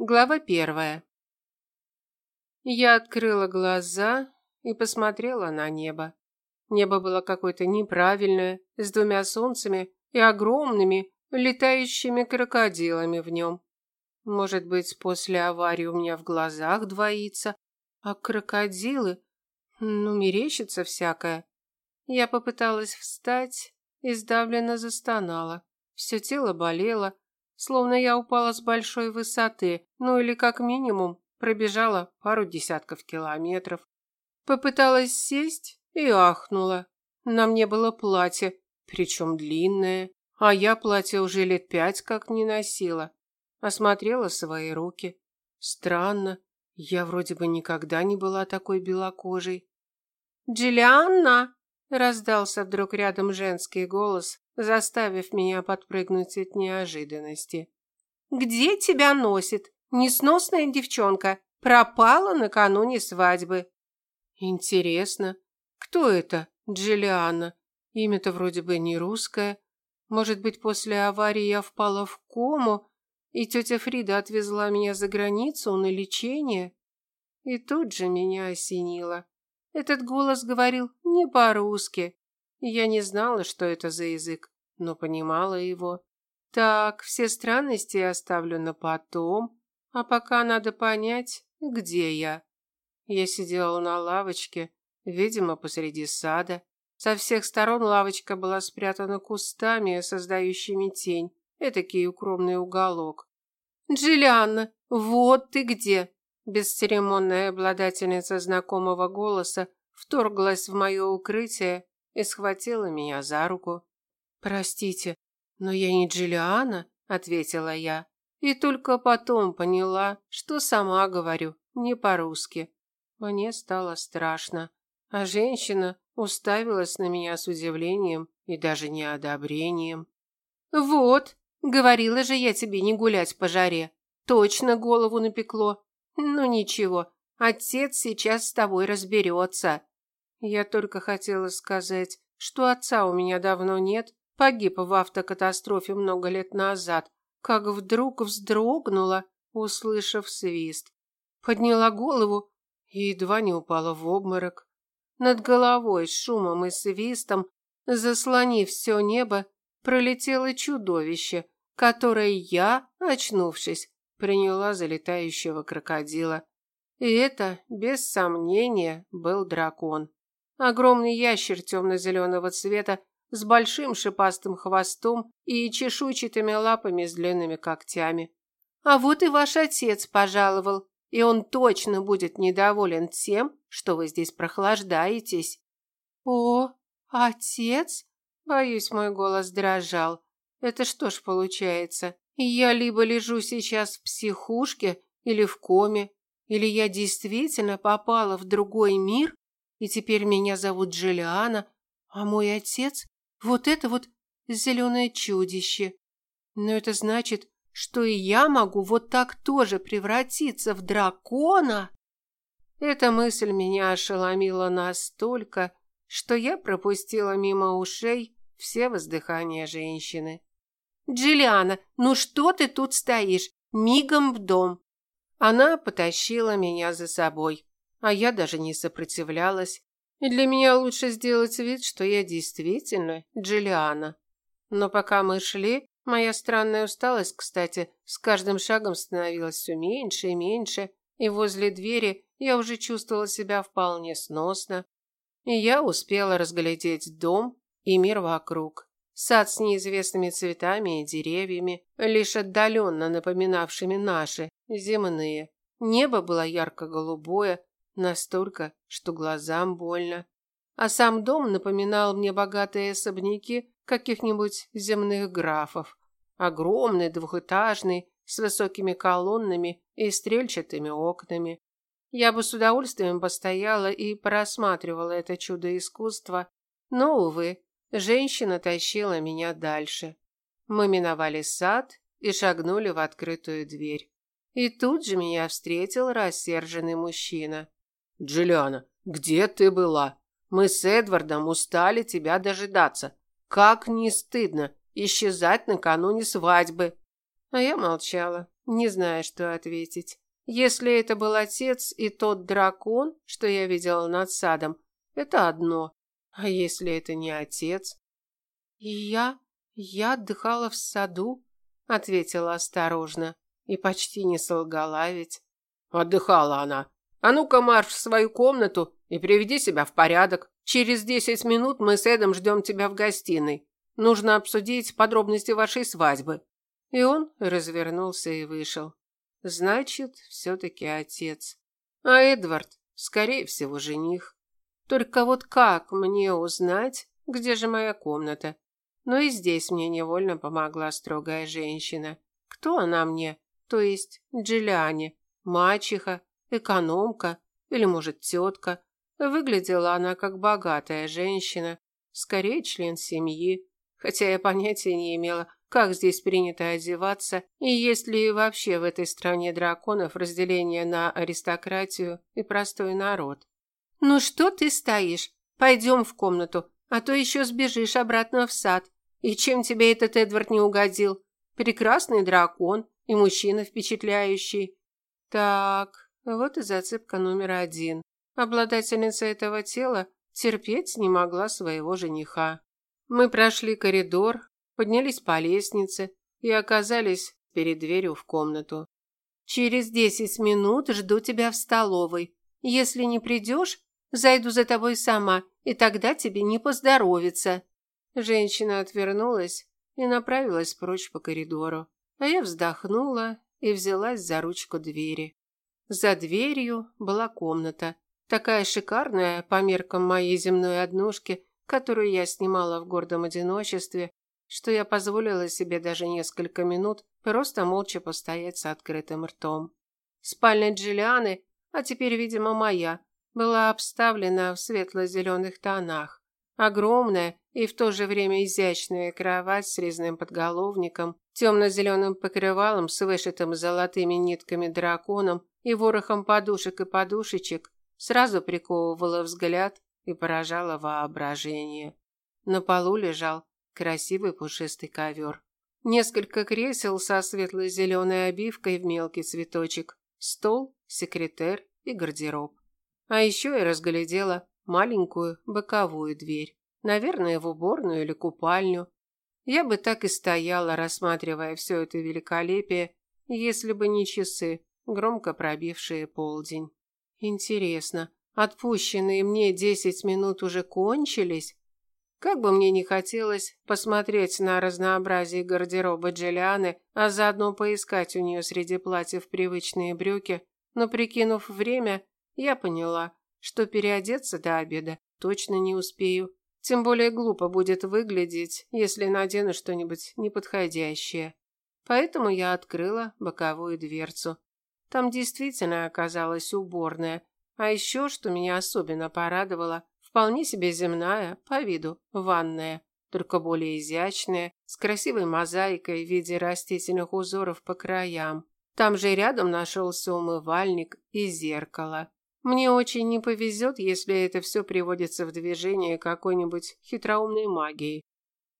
Глава первая. Я открыла глаза и посмотрела на небо. Небо было какое-то неправильное, с двумя солнцами и огромными, летающими крокодилами в нем. Может быть, после аварии у меня в глазах двоится, а крокодилы, ну, мерещится всякое. Я попыталась встать и сдавленно застонала. Все тело болело, словно я упала с большой высоты, ну или как минимум пробежала пару десятков километров. Попыталась сесть и ахнула. На мне было платье, причем длинное, а я платье уже лет пять как не носила. Осмотрела свои руки. Странно, я вроде бы никогда не была такой белокожей. «Джиллианна!» – раздался вдруг рядом женский голос, заставив меня подпрыгнуть от неожиданности. «Где тебя носит? Несносная девчонка. Пропала накануне свадьбы». «Интересно, кто это, Джиллиана? Имя-то вроде бы не русское. Может быть, после аварии я впала в кому, и тетя Фрида отвезла меня за границу на лечение?» И тут же меня осенило. Этот голос говорил не по-русски, я не знала, что это за язык, но понимала его. Так, все странности оставлю на потом, а пока надо понять, где я. Я сидела на лавочке, видимо, посреди сада. Со всех сторон лавочка была спрятана кустами, создающими тень, этакий укромный уголок. «Джиллианна, вот ты где!» Бесцеремонная обладательница знакомого голоса вторглась в мое укрытие и схватила меня за руку. «Простите, но я не Джиллиана», – ответила я. И только потом поняла, что сама говорю не по-русски. Мне стало страшно, а женщина уставилась на меня с удивлением и даже неодобрением. «Вот, говорила же я тебе не гулять по жаре. Точно голову напекло. Ну ничего, отец сейчас с тобой разберется. Я только хотела сказать, что отца у меня давно нет, погиб в автокатастрофе много лет назад, как вдруг вздрогнула, услышав свист. Подняла голову и едва не упала в обморок. Над головой с шумом и свистом, заслонив все небо, пролетело чудовище, которое я, очнувшись, приняла за летающего крокодила. И это, без сомнения, был дракон. Огромный ящер темно-зеленого цвета с большим шипастым хвостом и чешуйчатыми лапами с длинными когтями. А вот и ваш отец пожаловал, и он точно будет недоволен тем, что вы здесь прохлаждаетесь. О, отец? Боюсь, мой голос дрожал. Это что ж получается? Я либо лежу сейчас в психушке или в коме, или я действительно попала в другой мир и теперь меня зовут Джулиана, а мой отец – вот это вот зеленое чудище. Но это значит, что и я могу вот так тоже превратиться в дракона? Эта мысль меня ошеломила настолько, что я пропустила мимо ушей все воздыхания женщины. «Джиллиана, ну что ты тут стоишь? Мигом в дом!» Она потащила меня за собой а я даже не сопротивлялась. И для меня лучше сделать вид, что я действительно Джиллиана. Но пока мы шли, моя странная усталость, кстати, с каждым шагом становилась все меньше и меньше, и возле двери я уже чувствовала себя вполне сносно. И я успела разглядеть дом и мир вокруг. Сад с неизвестными цветами и деревьями, лишь отдаленно напоминавшими наши, земные. Небо было ярко-голубое, Настолько, что глазам больно. А сам дом напоминал мне богатые особняки каких-нибудь земных графов. Огромный, двухэтажный, с высокими колоннами и стрельчатыми окнами. Я бы с удовольствием постояла и просматривала это чудо искусства, но, увы, женщина тащила меня дальше. Мы миновали сад и шагнули в открытую дверь. И тут же меня встретил рассерженный мужчина. Джиллиана, где ты была? Мы с Эдвардом устали тебя дожидаться. Как не стыдно исчезать накануне свадьбы. А я молчала, не зная, что ответить. Если это был отец и тот дракон, что я видела над садом, это одно. А если это не отец? Я, я отдыхала в саду, ответила осторожно и почти не солгала ведь. Отдыхала она. А ну-ка марш в свою комнату и приведи себя в порядок. Через десять минут мы с Эдом ждем тебя в гостиной. Нужно обсудить подробности вашей свадьбы. И он развернулся и вышел. Значит, все-таки отец. А Эдвард, скорее всего, жених. Только вот как мне узнать, где же моя комната? Но и здесь мне невольно помогла строгая женщина. Кто она мне? То есть Джиллиане? Мачеха? Экономка? Или, может, тетка? Выглядела она как богатая женщина. Скорее, член семьи. Хотя я понятия не имела, как здесь принято одеваться, и есть ли вообще в этой стране драконов разделение на аристократию и простой народ. «Ну что ты стоишь? Пойдем в комнату, а то еще сбежишь обратно в сад. И чем тебе этот Эдвард не угодил? Прекрасный дракон и мужчина впечатляющий. Так, вот и зацепка номер один. Обладательница этого тела терпеть не могла своего жениха. Мы прошли коридор, поднялись по лестнице и оказались перед дверью в комнату. «Через десять минут жду тебя в столовой. Если не придешь, зайду за тобой сама, и тогда тебе не поздоровится». Женщина отвернулась и направилась прочь по коридору, а я вздохнула и взялась за ручку двери. За дверью была комната, такая шикарная по меркам моей земной однушки, которую я снимала в гордом одиночестве что я позволила себе даже несколько минут просто молча постоять с открытым ртом. Спальня Джиллианы, а теперь, видимо, моя, была обставлена в светло-зеленых тонах. Огромная и в то же время изящная кровать с резным подголовником, темно-зеленым покрывалом с вышитым золотыми нитками драконом и ворохом подушек и подушечек сразу приковывала взгляд и поражала воображение. На полу лежал красивый пушистый ковер. Несколько кресел со светло-зеленой обивкой в мелкий цветочек, стол, секретер и гардероб. А еще я разглядела маленькую боковую дверь, наверное, в уборную или купальню. Я бы так и стояла, рассматривая все это великолепие, если бы не часы, громко пробившие полдень. Интересно, отпущенные мне десять минут уже кончились? Как бы мне ни хотелось посмотреть на разнообразие гардероба Джиллианы, а заодно поискать у нее среди платьев привычные брюки, но прикинув время, я поняла, что переодеться до обеда точно не успею. Тем более глупо будет выглядеть, если надену что-нибудь неподходящее. Поэтому я открыла боковую дверцу. Там действительно оказалась уборная, а еще, что меня особенно порадовало, Вполне себе земная, по виду, ванная, только более изящная, с красивой мозаикой в виде растительных узоров по краям. Там же рядом нашелся умывальник и зеркало. Мне очень не повезет, если это все приводится в движение какой-нибудь хитроумной магией.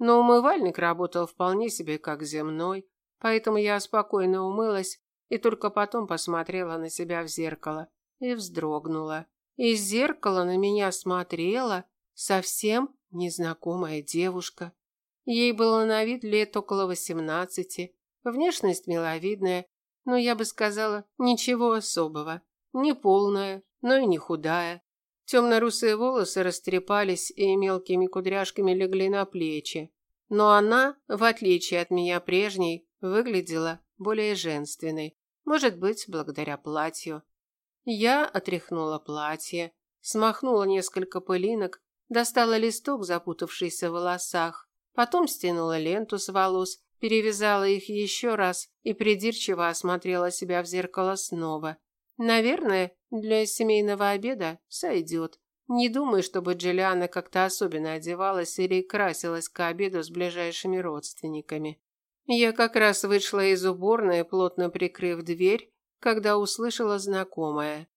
Но умывальник работал вполне себе как земной, поэтому я спокойно умылась и только потом посмотрела на себя в зеркало и вздрогнула. Из зеркала на меня смотрела совсем незнакомая девушка. Ей было на вид лет около восемнадцати, внешность миловидная, но я бы сказала, ничего особого. Не полная, но и не худая. Темно-русые волосы растрепались и мелкими кудряшками легли на плечи. Но она, в отличие от меня прежней, выглядела более женственной. Может быть, благодаря платью. Я отряхнула платье, смахнула несколько пылинок, достала листок, запутавшийся в волосах, потом стянула ленту с волос, перевязала их еще раз и придирчиво осмотрела себя в зеркало снова. Наверное, для семейного обеда сойдет. Не думаю, чтобы Джиллиана как-то особенно одевалась или красилась к обеду с ближайшими родственниками. Я как раз вышла из уборной, плотно прикрыв дверь, когда услышала знакомое.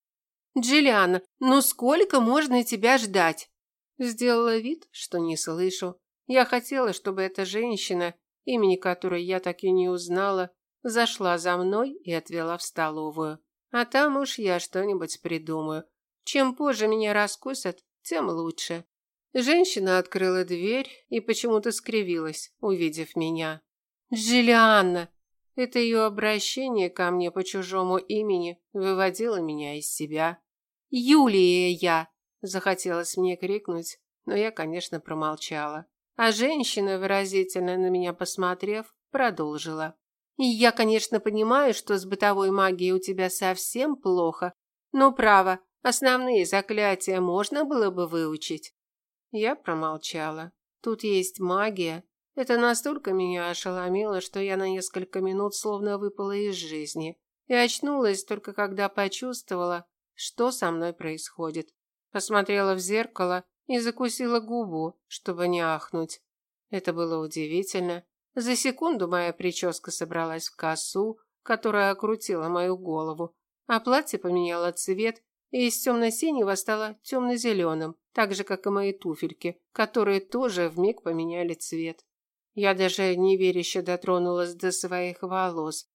«Джиллиана, ну сколько можно тебя ждать?» Сделала вид, что не слышу. Я хотела, чтобы эта женщина, имени которой я так и не узнала, зашла за мной и отвела в столовую. А там уж я что-нибудь придумаю. Чем позже меня раскусят, тем лучше. Женщина открыла дверь и почему-то скривилась, увидев меня. «Джиллианна!» Это ее обращение ко мне по чужому имени выводило меня из себя. «Юлия я!» – захотелось мне крикнуть, но я, конечно, промолчала. А женщина, выразительно на меня посмотрев, продолжила. «Я, конечно, понимаю, что с бытовой магией у тебя совсем плохо, но, право, основные заклятия можно было бы выучить». Я промолчала. Тут есть магия. Это настолько меня ошеломило, что я на несколько минут словно выпала из жизни и очнулась только когда почувствовала, что со мной происходит. Посмотрела в зеркало и закусила губу, чтобы не ахнуть. Это было удивительно. За секунду моя прическа собралась в косу, которая окрутила мою голову, а платье поменяло цвет и из темно-синего стало темно-зеленым, так же, как и мои туфельки, которые тоже вмиг поменяли цвет. Я даже неверяще дотронулась до своих волос.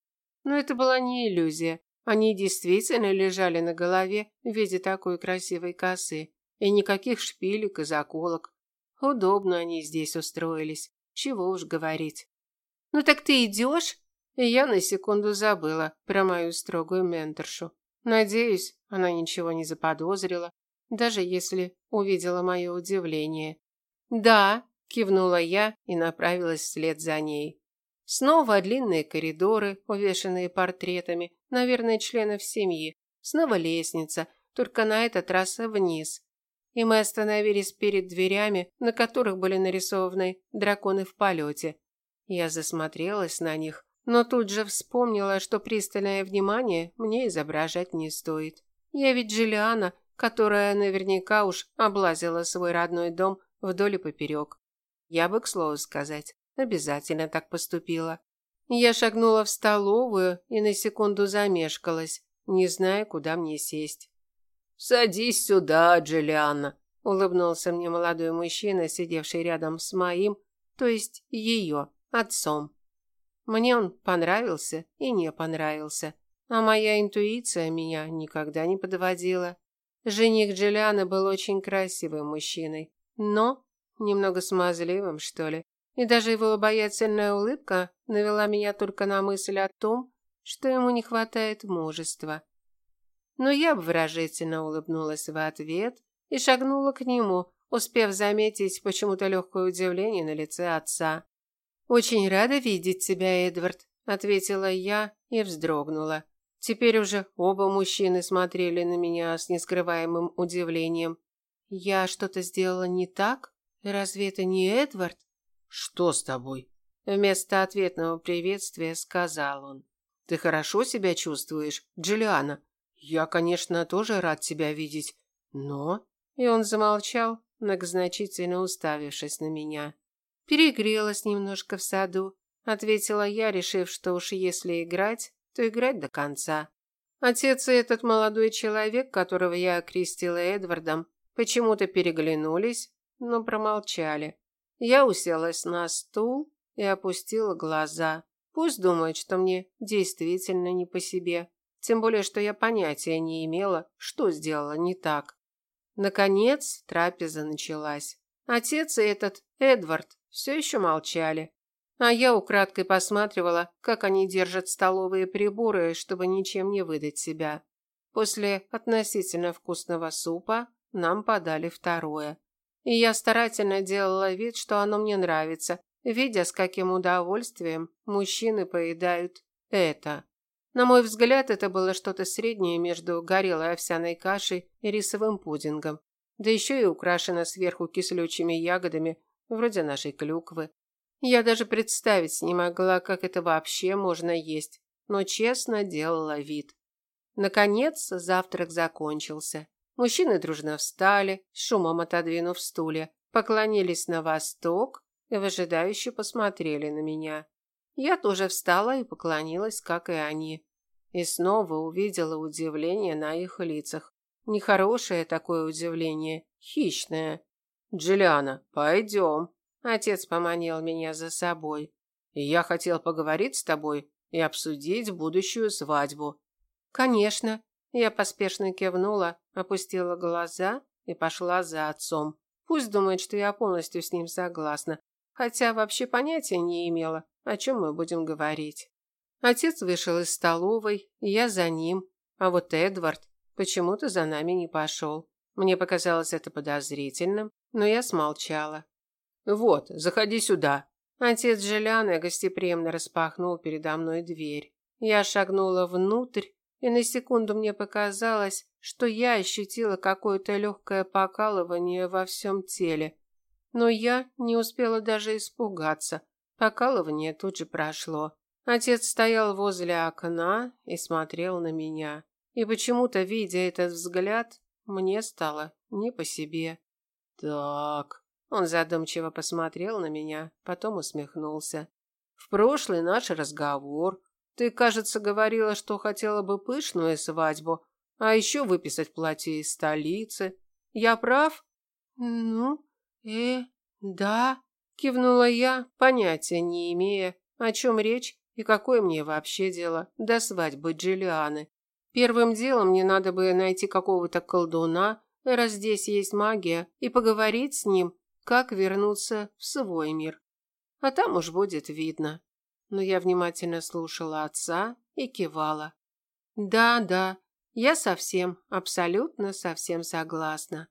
Но это была не иллюзия. Они действительно лежали на голове в виде такой красивой косы. И никаких шпилек и заколок. Удобно они здесь устроились. Чего уж говорить. «Ну так ты идешь?» И я на секунду забыла про мою строгую менторшу. Надеюсь, она ничего не заподозрила, даже если увидела мое удивление. «Да», – кивнула я и направилась вслед за ней. Снова длинные коридоры, увешанные портретами, наверное, членов семьи. Снова лестница, только на этот раз вниз. И мы остановились перед дверями, на которых были нарисованы драконы в полете. Я засмотрелась на них, но тут же вспомнила, что пристальное внимание мне изображать не стоит. Я ведь Джиллиана, которая наверняка уж облазила свой родной дом вдоль и поперек. Я бы, к слову сказать, обязательно так поступила. Я шагнула в столовую и на секунду замешкалась, не зная, куда мне сесть. «Садись сюда, Джиллиана», – улыбнулся мне молодой мужчина, сидевший рядом с моим, то есть ее, отцом. Мне он понравился и не понравился, а моя интуиция меня никогда не подводила. Жених Джиллиана был очень красивым мужчиной, но немного смазливым, что ли. И даже его обаятельная улыбка навела меня только на мысль о том, что ему не хватает мужества. Но я обворожительно улыбнулась в ответ и шагнула к нему, успев заметить почему-то легкое удивление на лице отца. «Очень рада видеть тебя, Эдвард», – ответила я и вздрогнула. Теперь уже оба мужчины смотрели на меня с нескрываемым удивлением. «Я что-то сделала не так? Разве это не Эдвард?» «Что с тобой?» Вместо ответного приветствия сказал он. «Ты хорошо себя чувствуешь, Джулиана? Я, конечно, тоже рад тебя видеть, но...» И он замолчал, многозначительно уставившись на меня. Перегрелась немножко в саду, ответила я, решив, что уж если играть, то играть до конца. Отец и этот молодой человек, которого я окрестила Эдвардом, почему-то переглянулись, но промолчали. Я уселась на стул и опустила глаза. Пусть думают, что мне действительно не по себе. Тем более, что я понятия не имела, что сделала не так. Наконец, трапеза началась. Отец и этот Эдвард все еще молчали. А я украдкой посматривала, как они держат столовые приборы, чтобы ничем не выдать себя. После относительно вкусного супа нам подали второе. И я старательно делала вид, что оно мне нравится, видя, с каким удовольствием мужчины поедают это. На мой взгляд, это было что-то среднее между горелой овсяной кашей и рисовым пудингом, да еще и украшено сверху кислючими ягодами вроде нашей клюквы. Я даже представить не могла, как это вообще можно есть, но честно делала вид. Наконец, завтрак закончился. Мужчины дружно встали, шумом отодвинув стулья, поклонились на восток и выжидающе посмотрели на меня. Я тоже встала и поклонилась, как и они. И снова увидела удивление на их лицах. Нехорошее такое удивление, хищное. «Джиллиана, пойдем». Отец поманил меня за собой. «Я хотел поговорить с тобой и обсудить будущую свадьбу. Конечно. Я поспешно кивнула, опустила глаза и пошла за отцом. Пусть думает, что я полностью с ним согласна, хотя вообще понятия не имела, о чем мы будем говорить. Отец вышел из столовой, я за ним, а вот Эдвард почему-то за нами не пошел. Мне показалось это подозрительным, но я смолчала. «Вот, заходи сюда». Отец Желяны гостеприимно распахнул передо мной дверь. Я шагнула внутрь, и на секунду мне показалось, что я ощутила какое-то легкое покалывание во всем теле. Но я не успела даже испугаться. Покалывание тут же прошло. Отец стоял возле окна и смотрел на меня. И почему-то, видя этот взгляд, мне стало не по себе. Так, он задумчиво посмотрел на меня, потом усмехнулся. В прошлый наш разговор ты, кажется, говорила, что хотела бы пышную свадьбу, а еще выписать платье из столицы. Я прав? Ну, э, да, кивнула я, понятия не имея, о чем речь и какое мне вообще дело до свадьбы Джиллианы. Первым делом мне надо бы найти какого-то колдуна, раз здесь есть магия, и поговорить с ним, как вернуться в свой мир. А там уж будет видно. Но я внимательно слушала отца и кивала. Да, да, я совсем, абсолютно совсем согласна.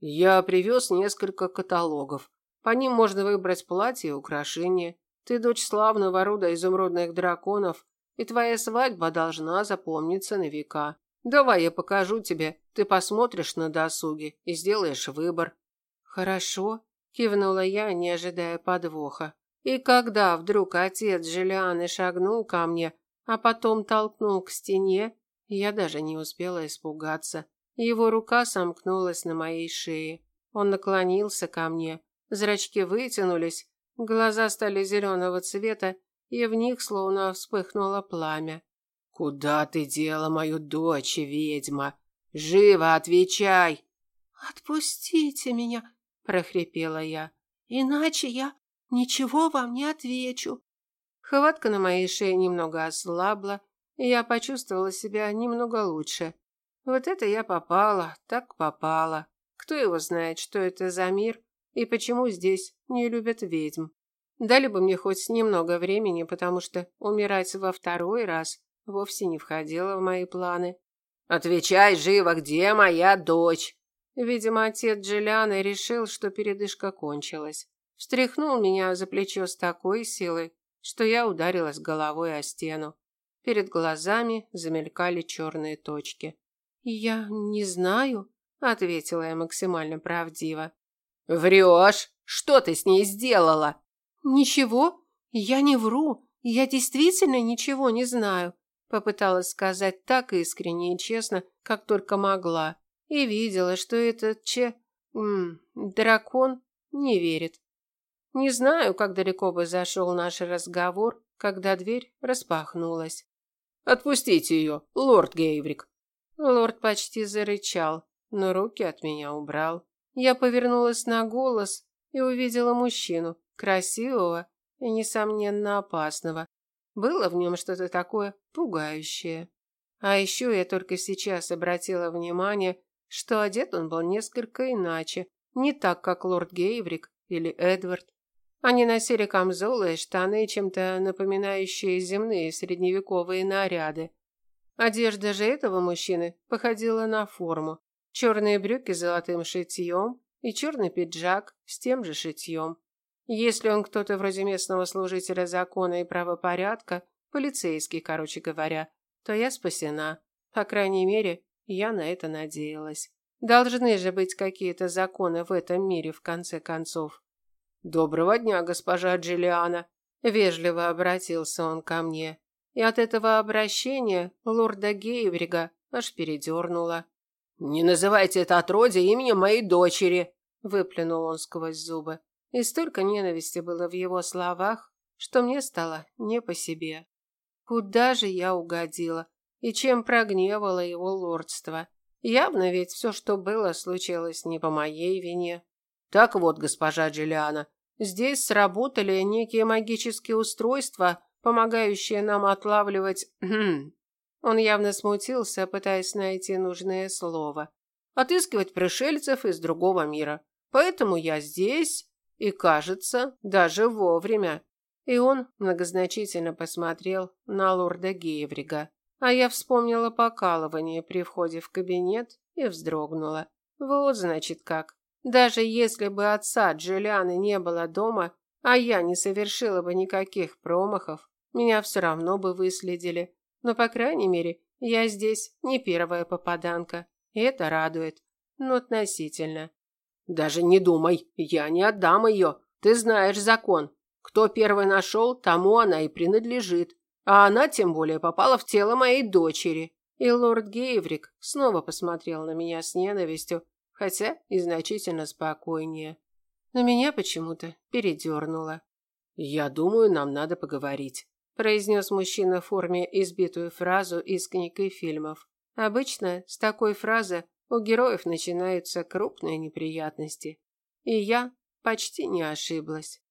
Я привез несколько каталогов. По ним можно выбрать платье и украшения. Ты дочь славного рода изумрудных драконов, и твоя свадьба должна запомниться на века. Давай я покажу тебе, ты посмотришь на досуге и сделаешь выбор. Хорошо, кивнула я, не ожидая подвоха. И когда вдруг отец Желианы шагнул ко мне, а потом толкнул к стене, я даже не успела испугаться. Его рука сомкнулась на моей шее. Он наклонился ко мне. Зрачки вытянулись, глаза стали зеленого цвета, и в них словно вспыхнуло пламя. Куда ты дела мою дочь, ведьма? Живо отвечай. Отпустите меня, прохрипела я. Иначе я ничего вам не отвечу. Хватка на моей шее немного ослабла, и я почувствовала себя немного лучше. Вот это я попала, так попала. Кто его знает, что это за мир и почему здесь не любят ведьм. Дали бы мне хоть немного времени, потому что умирать во второй раз вовсе не входило в мои планы. Отвечай живо, где моя дочь? Видимо, отец Джиллианы решил, что передышка кончилась. Встряхнул меня за плечо с такой силой, что я ударилась головой о стену. Перед глазами замелькали черные точки. «Я не знаю», – ответила я максимально правдиво. «Врешь? Что ты с ней сделала?» «Ничего, я не вру. Я действительно ничего не знаю. Попыталась сказать так искренне и честно, как только могла. И видела, что этот че... М -м, дракон не верит. Не знаю, как далеко бы зашел наш разговор, когда дверь распахнулась. «Отпустите ее, лорд Гейврик!» Лорд почти зарычал, но руки от меня убрал. Я повернулась на голос и увидела мужчину, красивого и, несомненно, опасного, было в нем что-то такое пугающее. А еще я только сейчас обратила внимание, что одет он был несколько иначе, не так, как лорд Гейврик или Эдвард. Они носили камзолы и штаны, чем-то напоминающие земные средневековые наряды. Одежда же этого мужчины походила на форму. Черные брюки с золотым шитьем и черный пиджак с тем же шитьем. Если он кто-то вроде местного служителя закона и правопорядка, полицейский, короче говоря, то я спасена. По крайней мере, я на это надеялась. Должны же быть какие-то законы в этом мире в конце концов. Доброго дня, госпожа Джиллиана, вежливо обратился он ко мне. И от этого обращения лорда Гейврига аж передернуло. Не называйте это отродье именем моей дочери, выплюнул он сквозь зубы. И столько ненависти было в его словах, что мне стало не по себе. Куда же я угодила? И чем прогневала его лордство? Явно ведь все, что было, случилось не по моей вине. Так вот, госпожа Джиллиана, здесь сработали некие магические устройства, помогающее нам отлавливать... Он явно смутился, пытаясь найти нужное слово. Отыскивать пришельцев из другого мира. Поэтому я здесь, и, кажется, даже вовремя. И он многозначительно посмотрел на лорда Гейврига. А я вспомнила покалывание при входе в кабинет и вздрогнула. Вот, значит, как. Даже если бы отца Джулианы не было дома, а я не совершила бы никаких промахов, меня все равно бы выследили. Но, по крайней мере, я здесь не первая попаданка. И это радует. Но относительно. Даже не думай, я не отдам ее. Ты знаешь закон. Кто первый нашел, тому она и принадлежит. А она тем более попала в тело моей дочери. И лорд Гейврик снова посмотрел на меня с ненавистью, хотя и значительно спокойнее. Но меня почему-то передернуло. «Я думаю, нам надо поговорить», – произнес мужчина в форме избитую фразу из книг и фильмов. Обычно с такой фразы у героев начинаются крупные неприятности. И я почти не ошиблась.